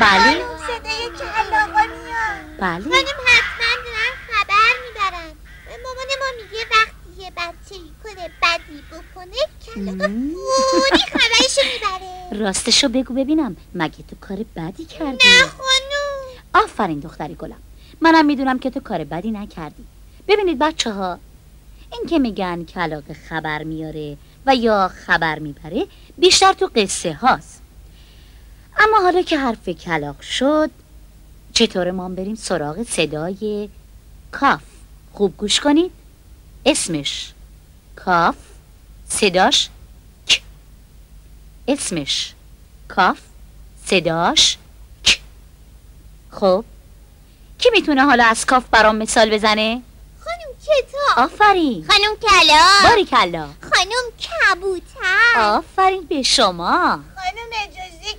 بله. صدای کلاغا میاد. بله. خانم حتما دارن خبر می‌برن. مامان ما میگه وقتی یه بچه کنه بدی بکنه کلاغا. فوری خبرشو می‌بره. راستشو بگو ببینم. مگه تو کار بدی کردی؟ نه خانم. آفرین دختری گلم. منم می‌دونم که تو کار بدی نکردی. ببینید بچه ها این که میگن کلاق خبر میاره و یا خبر می‌بره بیشتر تو قصه هاست. اما حالا که حرف کلاق شد چطور ما بریم سراغ صدای کاف؟ خوب گوش کنید. اسمش کاف صداش ک. اسمش کاف صداش ک. خب کی می‌تونه حالا از کاف برام مثال بزنه؟ خانم کتاب. آفرین. خانم کلاغ. باری کلا خانم کبوتر. آفرین به شما. خانم اجازه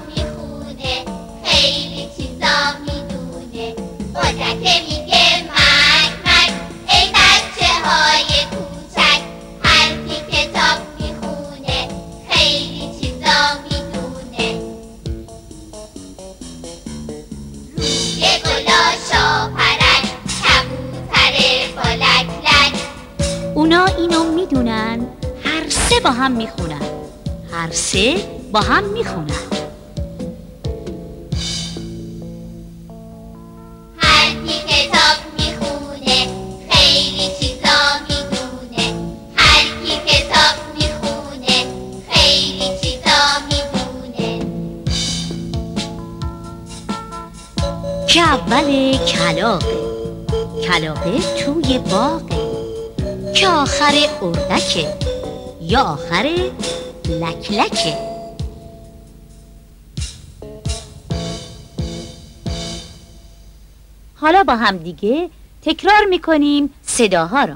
اینو می‌دونن هر سه با هم می‌خونن. هر سه با هم می‌خونن. که اول کلاقه کلاقه توی باغه. که آخر اردکه یا آخر لکلکه. حالا با هم دیگه تکرار می‌کنیم صداها را